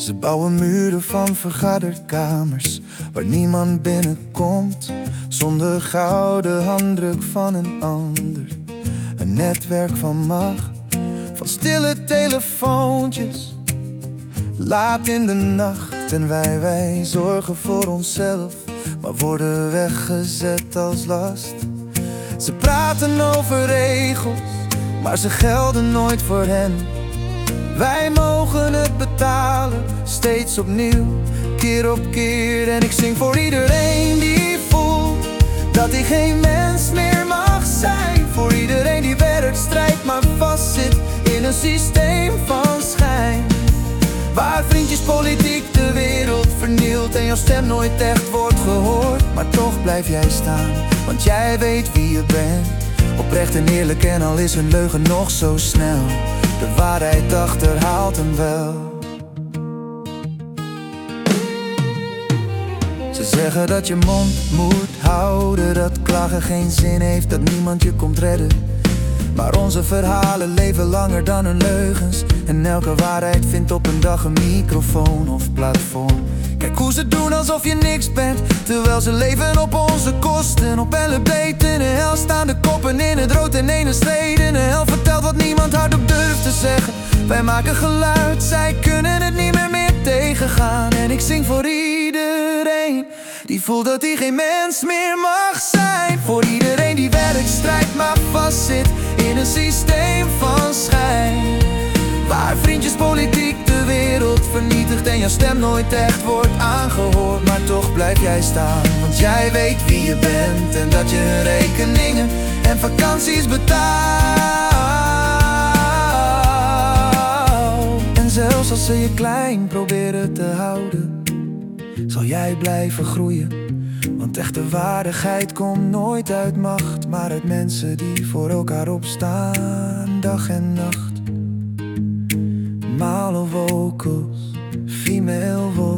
Ze bouwen muren van vergaderkamers waar niemand binnenkomt zonder gouden handdruk van een ander. Een netwerk van macht, van stille telefoontjes. Laat in de nacht en wij, wij zorgen voor onszelf, maar worden weggezet als last. Ze praten over regels, maar ze gelden nooit voor hen. Wij mogen het betalen, steeds opnieuw, keer op keer. En ik zing voor iedereen die voelt dat hij geen mens meer mag zijn. Voor iedereen die werkt, strijdt, maar vastzit in een systeem van schijn. Waar vriendjes politiek de wereld vernielt en jouw stem nooit echt wordt gehoord. Maar toch blijf jij staan, want jij weet wie je bent. Oprecht en eerlijk en al is een leugen nog zo snel. De waarheid achterhaalt hem wel. Ze zeggen dat je mond moet houden, dat klagen geen zin heeft, dat niemand je komt redden. Maar onze verhalen leven langer dan hun leugens. En elke waarheid vindt op een dag een microfoon of platform. Kijk hoe ze doen alsof je niks bent, terwijl ze leven op onze kosten. Op ellebeet in in ene streden. De hel vertelt wat niemand hardop durft te zeggen. Wij maken geluid, zij kunnen het niet meer meer tegengaan. En ik zing voor iedereen die voelt dat hij geen mens meer mag zijn. Voor iedereen die werkt, strijdt, maar vastzit in een systeem van schijn. Waar vriendjes politiek de wereld vernietigt en jouw stem nooit echt wordt aangehoord. Maar toch blijf jij staan, want jij weet wie je bent en dat je rekeningen en vakanties betaalt. En zelfs als ze je klein proberen te houden, zal jij blijven groeien. Want echte waardigheid komt nooit uit macht, maar uit mensen die voor elkaar opstaan, dag en nacht. Male vocals, female voice.